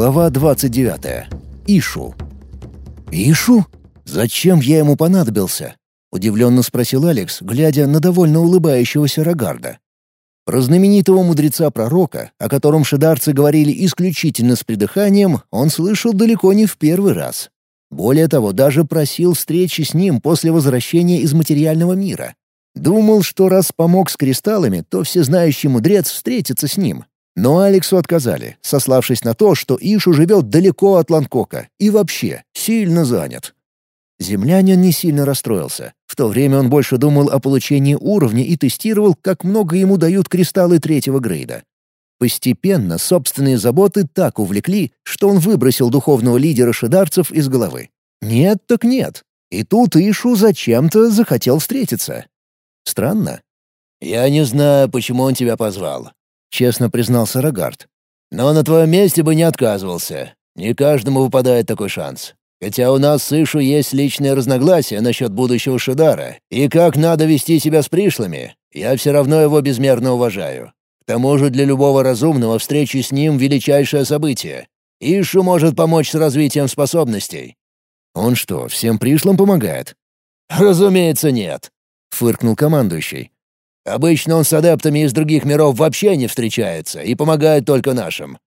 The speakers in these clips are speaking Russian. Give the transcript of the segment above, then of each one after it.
Глава 29. Ишу. «Ишу? Зачем я ему понадобился?» — удивленно спросил Алекс, глядя на довольно улыбающегося Рогарда. Про знаменитого мудреца-пророка, о котором шидарцы говорили исключительно с придыханием, он слышал далеко не в первый раз. Более того, даже просил встречи с ним после возвращения из материального мира. Думал, что раз помог с кристаллами, то всезнающий мудрец встретится с ним. Но Алексу отказали, сославшись на то, что Ишу живет далеко от Ланкока и вообще сильно занят. Землянин не сильно расстроился. В то время он больше думал о получении уровня и тестировал, как много ему дают кристаллы третьего грейда. Постепенно собственные заботы так увлекли, что он выбросил духовного лидера шидарцев из головы. Нет так нет. И тут Ишу зачем-то захотел встретиться. Странно. «Я не знаю, почему он тебя позвал», — честно признался Рогард. «Но на твоем месте бы не отказывался. Не каждому выпадает такой шанс. Хотя у нас с Ишу есть личные разногласия насчет будущего Шидара и как надо вести себя с пришлыми, я все равно его безмерно уважаю. К тому же для любого разумного встречи с ним — величайшее событие. Ишу может помочь с развитием способностей». «Он что, всем пришлым помогает?» «Разумеется, нет», — фыркнул командующий. «Обычно он с адептами из других миров вообще не встречается и помогает только нашим.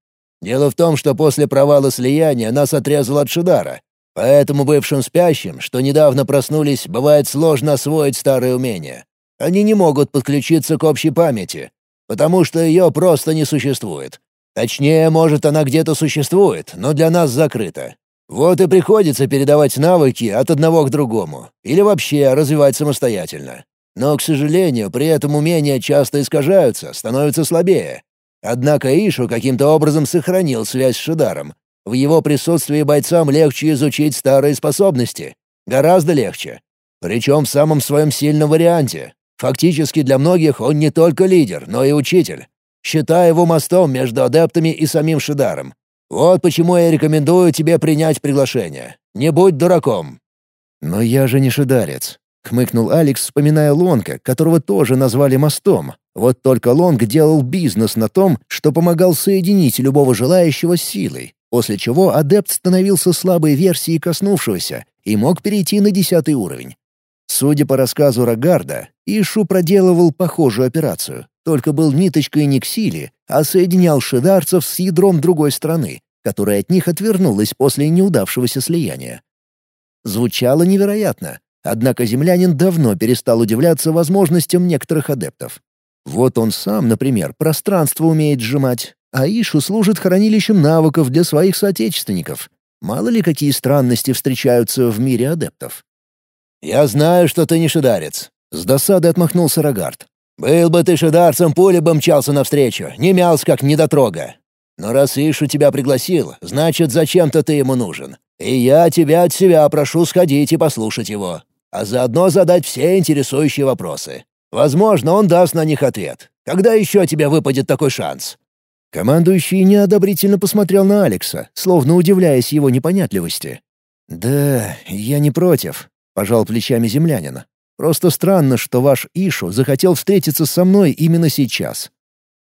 Дело в том, что после провала слияния нас отрезал от Шидара, Поэтому бывшим спящим, что недавно проснулись, бывает сложно освоить старые умения. Они не могут подключиться к общей памяти, потому что ее просто не существует. Точнее, может, она где-то существует, но для нас закрыта. Вот и приходится передавать навыки от одного к другому, или вообще развивать самостоятельно. Но, к сожалению, при этом умения часто искажаются, становятся слабее. Однако Ишу каким-то образом сохранил связь с Шидаром, в его присутствии бойцам легче изучить старые способности. Гораздо легче. Причем в самом своем сильном варианте. Фактически для многих он не только лидер, но и учитель. Считай его мостом между адептами и самим Шидаром. Вот почему я рекомендую тебе принять приглашение. Не будь дураком». «Но я же не шидарец», — хмыкнул Алекс, вспоминая Лонга, которого тоже назвали мостом. Вот только Лонг делал бизнес на том, что помогал соединить любого желающего с силой после чего адепт становился слабой версией коснувшегося и мог перейти на десятый уровень. Судя по рассказу Рогарда, Ишу проделывал похожую операцию, только был ниточкой не к силе, а соединял шидарцев с ядром другой страны, которая от них отвернулась после неудавшегося слияния. Звучало невероятно, однако землянин давно перестал удивляться возможностям некоторых адептов. Вот он сам, например, пространство умеет сжимать, Аишу служит хранилищем навыков для своих соотечественников. Мало ли какие странности встречаются в мире адептов. «Я знаю, что ты не шидарец», — с досадой отмахнулся Рогард. «Был бы ты шидарцем, пуля бы мчался навстречу, не мялся как недотрога. Но раз Ишу тебя пригласил, значит, зачем-то ты ему нужен. И я тебя от себя прошу сходить и послушать его, а заодно задать все интересующие вопросы. Возможно, он даст на них ответ. Когда еще тебе выпадет такой шанс?» Командующий неодобрительно посмотрел на Алекса, словно удивляясь его непонятливости. «Да, я не против», — пожал плечами землянина. «Просто странно, что ваш Ишу захотел встретиться со мной именно сейчас».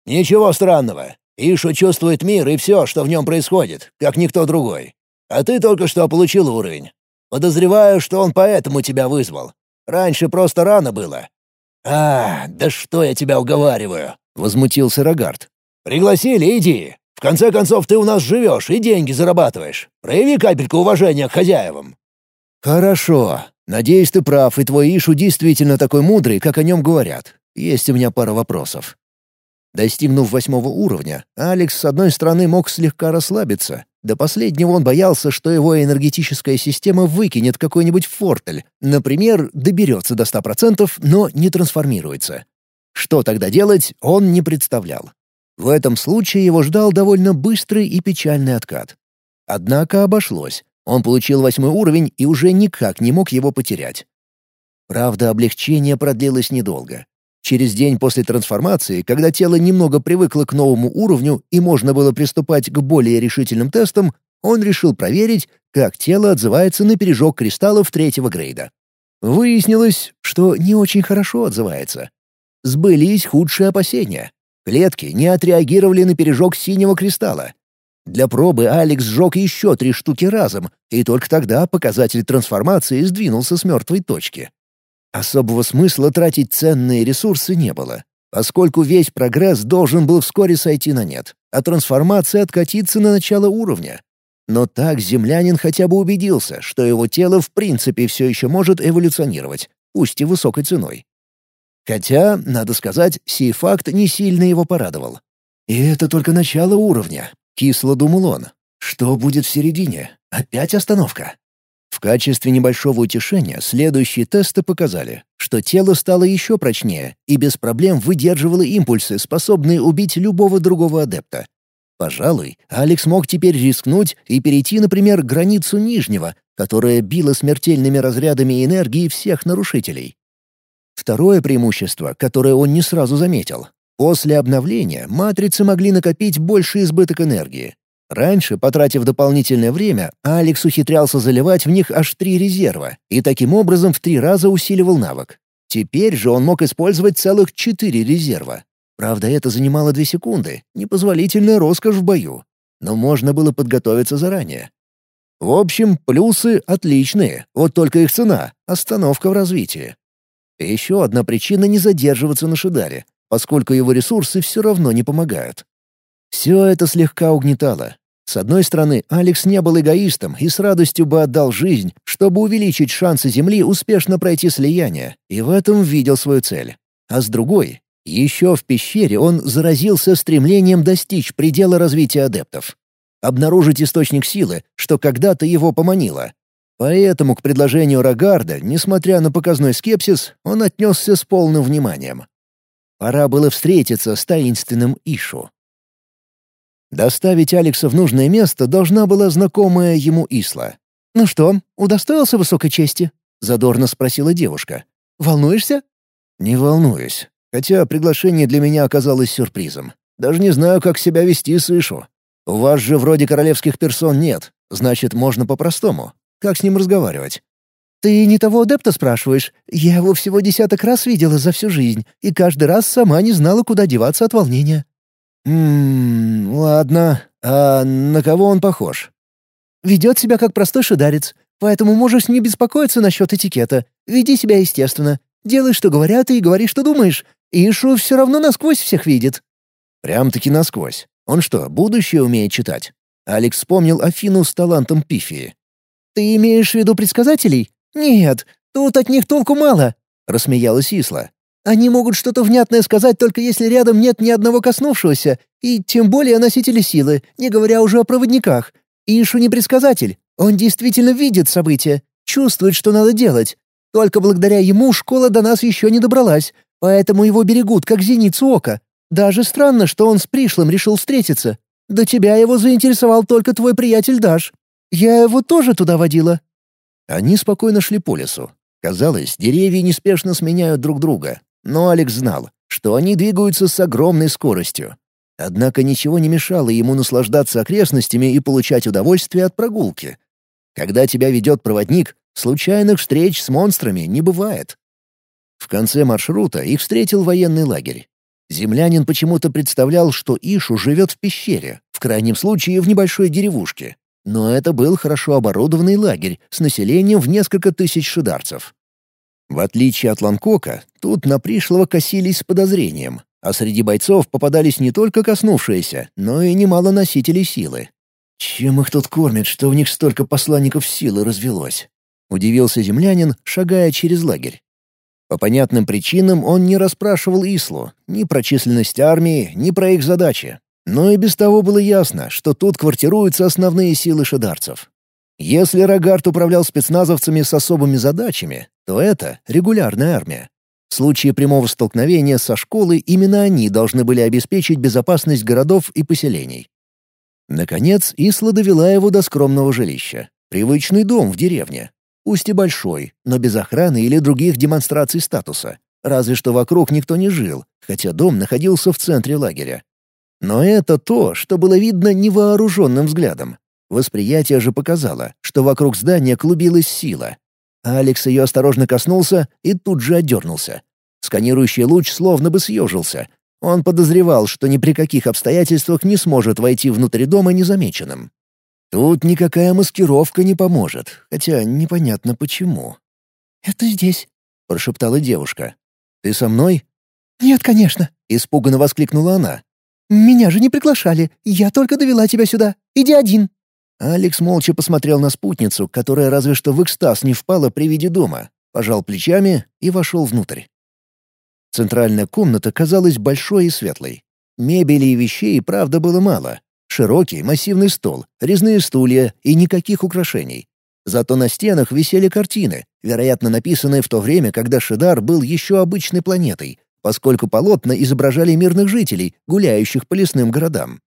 «Ничего странного. Ишу чувствует мир и все, что в нем происходит, как никто другой. А ты только что получил уровень. Подозреваю, что он поэтому тебя вызвал. Раньше просто рано было». «А, да что я тебя уговариваю?» — возмутился Рогард. «Пригласили, иди. В конце концов, ты у нас живешь и деньги зарабатываешь. Прояви капельку уважения к хозяевам». «Хорошо. Надеюсь, ты прав, и твой Ишу действительно такой мудрый, как о нем говорят. Есть у меня пара вопросов». Достигнув восьмого уровня, Алекс с одной стороны мог слегка расслабиться. До последнего он боялся, что его энергетическая система выкинет какой-нибудь фортель. Например, доберется до 100%, но не трансформируется. Что тогда делать, он не представлял. В этом случае его ждал довольно быстрый и печальный откат. Однако обошлось. Он получил восьмой уровень и уже никак не мог его потерять. Правда, облегчение продлилось недолго. Через день после трансформации, когда тело немного привыкло к новому уровню и можно было приступать к более решительным тестам, он решил проверить, как тело отзывается на пережог кристаллов третьего грейда. Выяснилось, что не очень хорошо отзывается. Сбылись худшие опасения. Клетки не отреагировали на пережог синего кристалла. Для пробы Алекс сжег еще три штуки разом, и только тогда показатель трансформации сдвинулся с мертвой точки. Особого смысла тратить ценные ресурсы не было, поскольку весь прогресс должен был вскоре сойти на нет, а трансформация откатиться на начало уровня. Но так землянин хотя бы убедился, что его тело в принципе все еще может эволюционировать, пусть и высокой ценой. Хотя, надо сказать, сей факт не сильно его порадовал. И это только начало уровня, кисло думал он. Что будет в середине? Опять остановка? Качестве небольшого утешения следующие тесты показали, что тело стало еще прочнее и без проблем выдерживало импульсы, способные убить любого другого адепта. Пожалуй, Алекс мог теперь рискнуть и перейти, например, границу Нижнего, которая била смертельными разрядами энергии всех нарушителей. Второе преимущество, которое он не сразу заметил. После обновления матрицы могли накопить больше избыток энергии. Раньше, потратив дополнительное время, Алекс ухитрялся заливать в них аж три резерва и таким образом в три раза усиливал навык. Теперь же он мог использовать целых четыре резерва. Правда, это занимало две секунды, непозволительная роскошь в бою. Но можно было подготовиться заранее. В общем, плюсы отличные, вот только их цена — остановка в развитии. И еще одна причина не задерживаться на Шидаре, поскольку его ресурсы все равно не помогают. Все это слегка угнетало. С одной стороны, Алекс не был эгоистом и с радостью бы отдал жизнь, чтобы увеличить шансы Земли успешно пройти слияние, и в этом видел свою цель. А с другой, еще в пещере он заразился стремлением достичь предела развития адептов. Обнаружить источник силы, что когда-то его поманило, Поэтому к предложению Рогарда, несмотря на показной скепсис, он отнесся с полным вниманием. Пора было встретиться с таинственным Ишу. Доставить Алекса в нужное место должна была знакомая ему Исла. «Ну что, удостоился высокой чести?» — задорно спросила девушка. «Волнуешься?» «Не волнуюсь. Хотя приглашение для меня оказалось сюрпризом. Даже не знаю, как себя вести с Ишу. У вас же вроде королевских персон нет, значит, можно по-простому. Как с ним разговаривать? «Ты не того адепта спрашиваешь? Я его всего десяток раз видела за всю жизнь, и каждый раз сама не знала, куда деваться от волнения». «Ммм, ладно. А на кого он похож?» «Ведет себя как простой шидарец, поэтому можешь не беспокоиться насчет этикета. Веди себя естественно. Делай, что говорят, и говори, что думаешь. Ишу все равно насквозь всех видит». «Прям-таки насквозь. Он что, будущее умеет читать?» Алекс вспомнил Афину с талантом Пифии. «Ты имеешь в виду предсказателей? Нет, тут от них толку мало», — рассмеялась Исла. «Они могут что-то внятное сказать, только если рядом нет ни одного коснувшегося, и тем более носители силы, не говоря уже о проводниках. Ишу не предсказатель, он действительно видит события, чувствует, что надо делать. Только благодаря ему школа до нас еще не добралась, поэтому его берегут, как зеницу ока. Даже странно, что он с пришлым решил встретиться. До тебя его заинтересовал только твой приятель Даш. Я его тоже туда водила». Они спокойно шли по лесу. Казалось, деревья неспешно сменяют друг друга, но Алекс знал, что они двигаются с огромной скоростью. Однако ничего не мешало ему наслаждаться окрестностями и получать удовольствие от прогулки. Когда тебя ведет проводник, случайных встреч с монстрами не бывает. В конце маршрута их встретил военный лагерь. Землянин почему-то представлял, что Ишу живет в пещере, в крайнем случае в небольшой деревушке. Но это был хорошо оборудованный лагерь с населением в несколько тысяч шидарцев. В отличие от Ланкока, тут на пришлого косились с подозрением, а среди бойцов попадались не только коснувшиеся, но и немало носителей силы. «Чем их тут кормят, что у них столько посланников силы развелось?» — удивился землянин, шагая через лагерь. По понятным причинам он не расспрашивал Ислу ни про численность армии, ни про их задачи. Но и без того было ясно, что тут квартируются основные силы шидарцев. Если Рогард управлял спецназовцами с особыми задачами, то это регулярная армия. В случае прямого столкновения со школой именно они должны были обеспечить безопасность городов и поселений. Наконец, Исла довела его до скромного жилища. Привычный дом в деревне. Пусть и большой, но без охраны или других демонстраций статуса. Разве что вокруг никто не жил, хотя дом находился в центре лагеря. Но это то, что было видно невооруженным взглядом. Восприятие же показало, что вокруг здания клубилась сила. Алекс ее осторожно коснулся и тут же отдернулся. Сканирующий луч словно бы съежился. Он подозревал, что ни при каких обстоятельствах не сможет войти внутрь дома незамеченным. Тут никакая маскировка не поможет, хотя непонятно почему. «Это здесь», — прошептала девушка. «Ты со мной?» «Нет, конечно», — испуганно воскликнула она. «Меня же не приглашали. Я только довела тебя сюда. Иди один». Алекс молча посмотрел на спутницу, которая разве что в экстаз не впала при виде дома, пожал плечами и вошел внутрь. Центральная комната казалась большой и светлой. Мебели и вещей, правда, было мало. Широкий, массивный стол, резные стулья и никаких украшений. Зато на стенах висели картины, вероятно, написанные в то время, когда Шидар был еще обычной планетой, поскольку полотна изображали мирных жителей, гуляющих по лесным городам.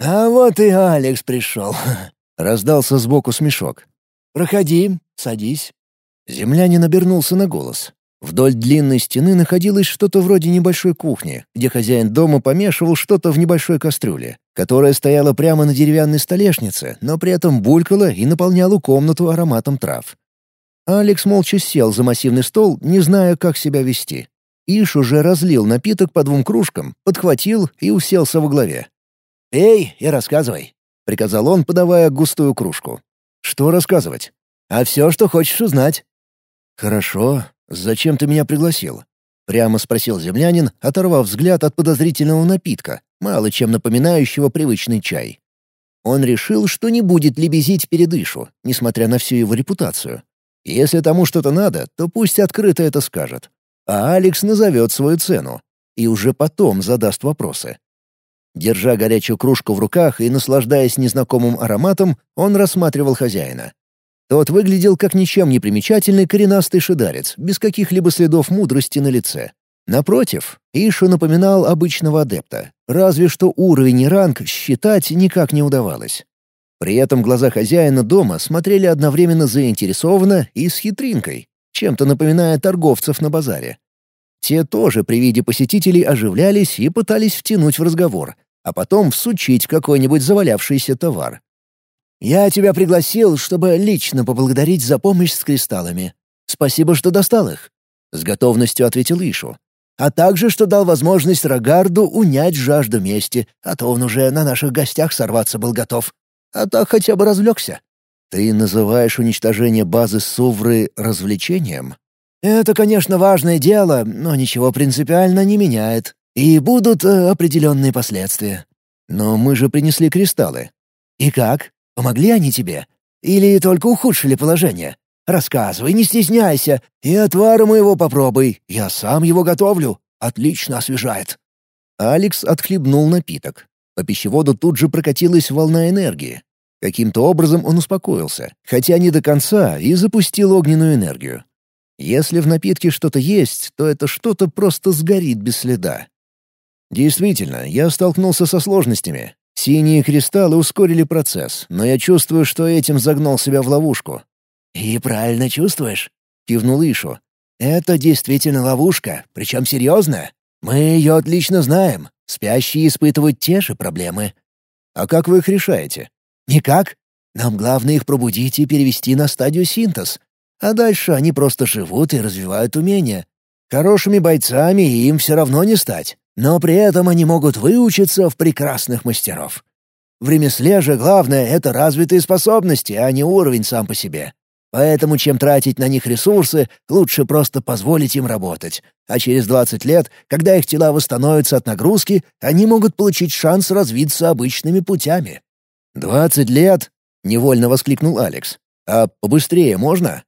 «А вот и Алекс пришел», — раздался сбоку смешок. «Проходи, садись». Землянин обернулся на голос. Вдоль длинной стены находилось что-то вроде небольшой кухни, где хозяин дома помешивал что-то в небольшой кастрюле, которая стояла прямо на деревянной столешнице, но при этом булькала и наполняла комнату ароматом трав. Алекс молча сел за массивный стол, не зная, как себя вести. Иш уже разлил напиток по двум кружкам, подхватил и уселся во главе. «Пей и рассказывай», — приказал он, подавая густую кружку. «Что рассказывать?» «А все, что хочешь узнать». «Хорошо. Зачем ты меня пригласил?» — прямо спросил землянин, оторвав взгляд от подозрительного напитка, мало чем напоминающего привычный чай. Он решил, что не будет лебезить перед Ишу, несмотря на всю его репутацию. Если тому что-то надо, то пусть открыто это скажет. А Алекс назовет свою цену. И уже потом задаст вопросы. Держа горячую кружку в руках и наслаждаясь незнакомым ароматом, он рассматривал хозяина. Тот выглядел как ничем не примечательный коренастый шидарец, без каких-либо следов мудрости на лице. Напротив, Ишу напоминал обычного адепта, разве что уровень и ранг считать никак не удавалось. При этом глаза хозяина дома смотрели одновременно заинтересованно и с хитринкой, чем-то напоминая торговцев на базаре. Те тоже при виде посетителей оживлялись и пытались втянуть в разговор, а потом всучить какой-нибудь завалявшийся товар. «Я тебя пригласил, чтобы лично поблагодарить за помощь с кристаллами. Спасибо, что достал их», — с готовностью ответил Ишу. «А также, что дал возможность Рогарду унять жажду мести, а то он уже на наших гостях сорваться был готов. А так хотя бы развлекся». «Ты называешь уничтожение базы Сувры развлечением?» «Это, конечно, важное дело, но ничего принципиально не меняет. И будут э, определенные последствия». «Но мы же принесли кристаллы». «И как? Помогли они тебе? Или только ухудшили положение? Рассказывай, не стесняйся, и отвара моего попробуй. Я сам его готовлю. Отлично освежает». Алекс отхлебнул напиток. По пищеводу тут же прокатилась волна энергии. Каким-то образом он успокоился, хотя не до конца, и запустил огненную энергию. Если в напитке что-то есть, то это что-то просто сгорит без следа. Действительно, я столкнулся со сложностями, Синие кристаллы ускорили процесс, но я чувствую, что этим загнал себя в ловушку. «И правильно чувствуешь?» — кивнул Ишу. «Это действительно ловушка, причем серьезная. Мы ее отлично знаем. Спящие испытывают те же проблемы». «А как вы их решаете?» «Никак. Нам главное их пробудить и перевести на стадию синтез. А дальше они просто живут и развивают умения. Хорошими бойцами им все равно не стать. Но при этом они могут выучиться в прекрасных мастеров. В ремесле же главное — это развитые способности, а не уровень сам по себе. Поэтому чем тратить на них ресурсы, лучше просто позволить им работать. А через 20 лет, когда их тела восстановятся от нагрузки, они могут получить шанс развиться обычными путями. «Двадцать лет?» — невольно воскликнул Алекс. «А побыстрее можно?»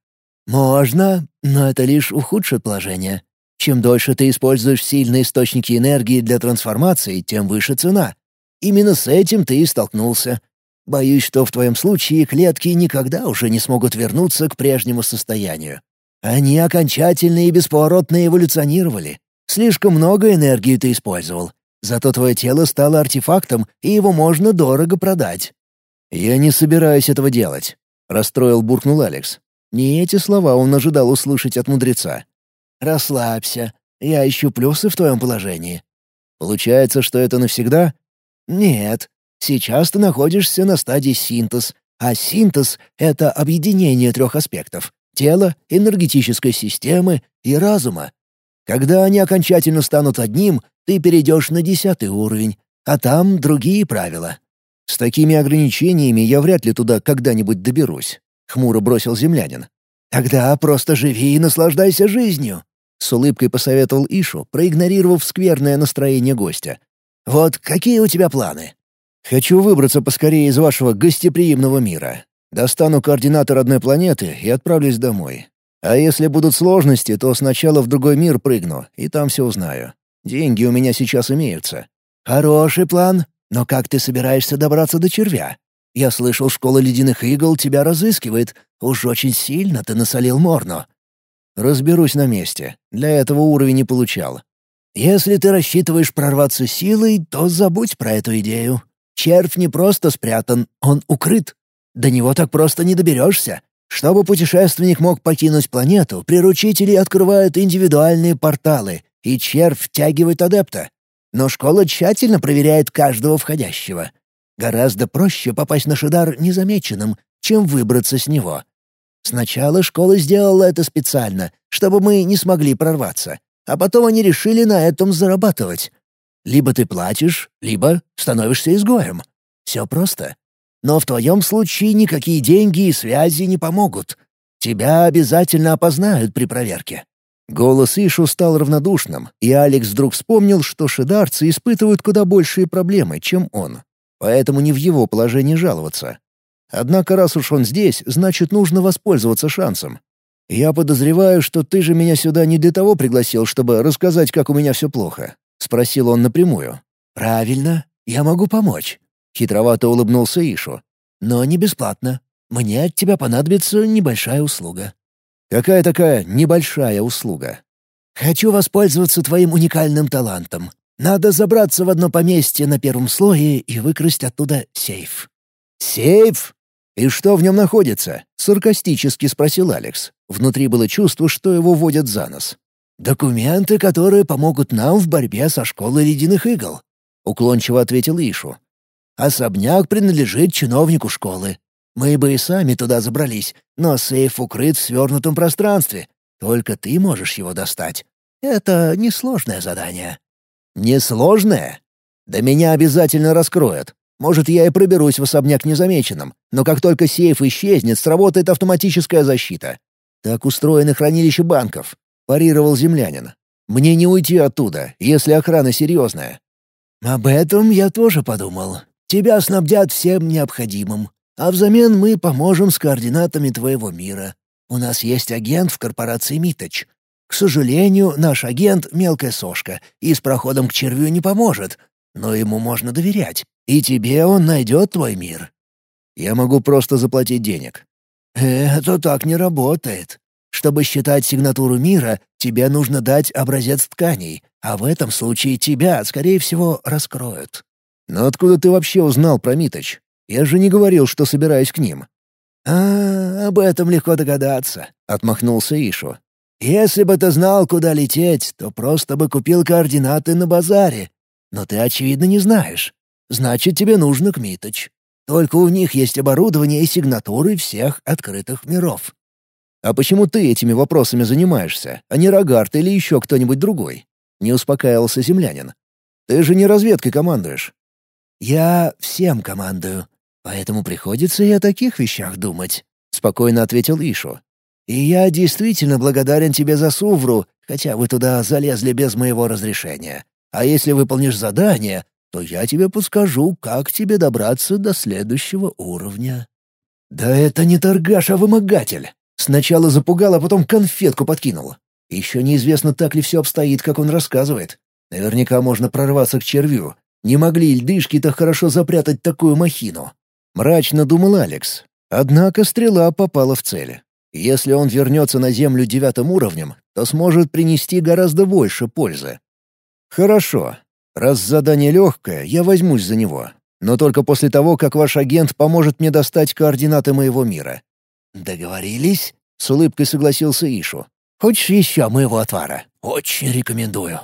«Можно, но это лишь ухудшит положение. Чем дольше ты используешь сильные источники энергии для трансформации, тем выше цена. Именно с этим ты и столкнулся. Боюсь, что в твоем случае клетки никогда уже не смогут вернуться к прежнему состоянию. Они окончательно и бесповоротно эволюционировали. Слишком много энергии ты использовал. Зато твое тело стало артефактом, и его можно дорого продать». «Я не собираюсь этого делать», — расстроил буркнул Алекс. Не эти слова он ожидал услышать от мудреца. «Расслабься. Я ищу плюсы в твоем положении». «Получается, что это навсегда?» «Нет. Сейчас ты находишься на стадии синтез, а синтез — это объединение трех аспектов — тела, энергетической системы и разума. Когда они окончательно станут одним, ты перейдешь на десятый уровень, а там другие правила». «С такими ограничениями я вряд ли туда когда-нибудь доберусь», — хмуро бросил землянин. «Тогда просто живи и наслаждайся жизнью», — с улыбкой посоветовал Ишу, проигнорировав скверное настроение гостя. «Вот какие у тебя планы?» «Хочу выбраться поскорее из вашего гостеприимного мира. Достану координаты родной планеты и отправлюсь домой. А если будут сложности, то сначала в другой мир прыгну, и там все узнаю. Деньги у меня сейчас имеются». «Хороший план. Но как ты собираешься добраться до червя? Я слышал, школа ледяных игл тебя разыскивает. Уж очень сильно ты насолил Морно». «Разберусь на месте. Для этого уровень не получал». «Если ты рассчитываешь прорваться силой, то забудь про эту идею. Червь не просто спрятан, он укрыт. До него так просто не доберешься. Чтобы путешественник мог покинуть планету, приручители открывают индивидуальные порталы, и червь втягивает адепта. Но школа тщательно проверяет каждого входящего. Гораздо проще попасть на Шидар незамеченным, чем выбраться с него. Сначала школа сделала это специально, чтобы мы не смогли прорваться, а потом они решили на этом зарабатывать. Либо ты платишь, либо становишься изгоем. Все просто. Но в твоем случае никакие деньги и связи не помогут. Тебя обязательно опознают при проверке. Голос Ишу стал равнодушным, и Алекс вдруг вспомнил, что шидарцы испытывают куда большие проблемы, чем он. Поэтому не в его положении жаловаться. Однако раз уж он здесь, значит, нужно воспользоваться шансом. «Я подозреваю, что ты же меня сюда не для того пригласил, чтобы рассказать, как у меня все плохо», — спросил он напрямую. «Правильно. Я могу помочь», — хитровато улыбнулся Ишу. «Но не бесплатно. Мне от тебя понадобится небольшая услуга». Какая такая небольшая услуга? Хочу воспользоваться твоим уникальным талантом. Надо забраться в одно поместье на первом слое и выкрасть оттуда сейф». «Сейф? И что в нем находится?» — саркастически спросил Алекс. Внутри было чувство, что его водят за нос. «Документы, которые помогут нам в борьбе со школой ледяных игл», — уклончиво ответил Ишу. «Особняк принадлежит чиновнику школы. Мы бы и сами туда забрались, но сейф укрыт в свернутом пространстве. Только ты можешь его достать. Это несложное задание». «Несложное? Да меня обязательно раскроют. Может, я и проберусь в особняк незамеченным, но как только сейф исчезнет, сработает автоматическая защита. Так устроено хранилище банков», — парировал землянин. «Мне не уйти оттуда, если охрана серьезная». «Об этом я тоже подумал. Тебя снабдят всем необходимым. А взамен мы поможем с координатами твоего мира. У нас есть агент в корпорации «Миточ». К сожалению, наш агент — мелкая сошка и с проходом к червю не поможет, но ему можно доверять, и тебе он найдет твой мир. Я могу просто заплатить денег. Это так не работает. Чтобы считать сигнатуру мира, тебе нужно дать образец тканей, а в этом случае тебя, скорее всего, раскроют. Но откуда ты вообще узнал про Миточ? Я же не говорил, что собираюсь к ним». «А, об этом легко догадаться», — отмахнулся Ишу. «Если бы ты знал, куда лететь, то просто бы купил координаты на базаре. Но ты, очевидно, не знаешь. Значит, тебе нужно к Миточ. Только у них есть оборудование и сигнатуры всех открытых миров». «А почему ты этими вопросами занимаешься, а не Рогард или еще кто-нибудь другой?» — не успокаивался землянин. «Ты же не разведкой командуешь». «Я всем командую. Поэтому приходится и о таких вещах думать», — спокойно ответил Ишу. «И я действительно благодарен тебе за Сувру, хотя вы туда залезли без моего разрешения. А если выполнишь задание, то я тебе подскажу, как тебе добраться до следующего уровня». «Да это не торгаш, а вымогатель. Сначала запугал, а потом конфетку подкинул. Еще неизвестно, так ли все обстоит, как он рассказывает. Наверняка можно прорваться к червю. Не могли льдышки так хорошо запрятать такую махину. Мрачно думал Алекс. Однако стрела попала в цель. Если он вернется на Землю девятым уровнем, то сможет принести гораздо больше пользы. Хорошо. Раз задание легкое, я возьмусь за него. Но только после того, как ваш агент поможет мне достать координаты моего мира. «Договорились?» — с улыбкой согласился Ишу. «Хочешь еще моего отвара? Очень рекомендую».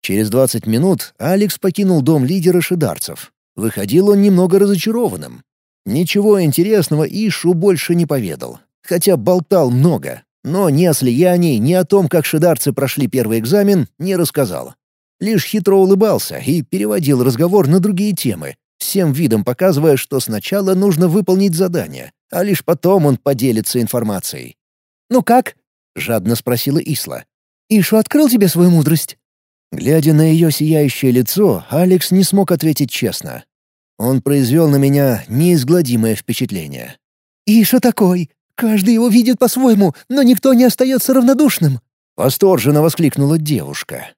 Через двадцать минут Алекс покинул дом лидера шидарцев. Выходил он немного разочарованным. Ничего интересного Ишу больше не поведал, хотя болтал много, но ни о слиянии, ни о том, как шидарцы прошли первый экзамен, не рассказал. Лишь хитро улыбался и переводил разговор на другие темы, всем видом показывая, что сначала нужно выполнить задание, а лишь потом он поделится информацией. «Ну как?» — жадно спросила Исла. «Ишу открыл тебе свою мудрость?» Глядя на ее сияющее лицо, Алекс не смог ответить честно. Он произвел на меня неизгладимое впечатление. «Иша такой! Каждый его видит по-своему, но никто не остается равнодушным!» Восторженно воскликнула девушка.